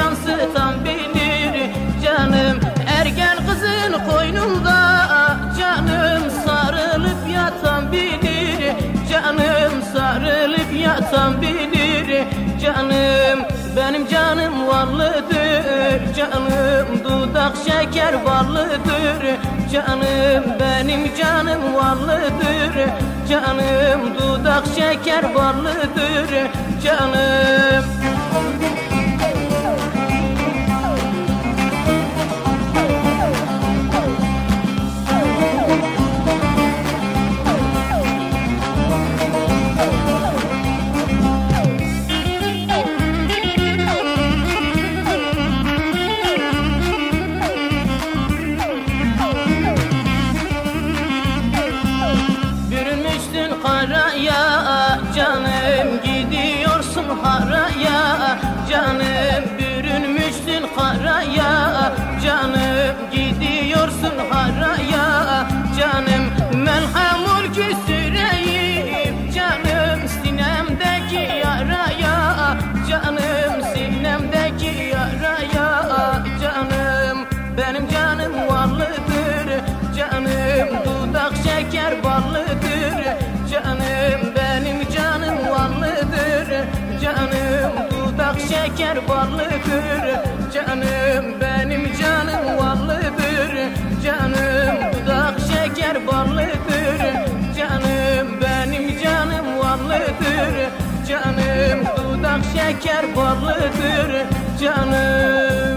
yansıtan bilir Canım ergen kızın koynunda Canım sarılıp yatan bilir. Canım sarılıp yatan bilir. Canım benim canım varlıdır. Canım dudak şeker ballıdır Canım benim canım varlıdır. Canım dudak şeker ballıdır Canım haraya canım bürünmüşsün karaya canım gidiyorsun şeker ballıdır canım benim canım varlıdır. Canım dudak şeker ballıdır canım benim canım varlıdır. Canım dudak şeker ballıdır canım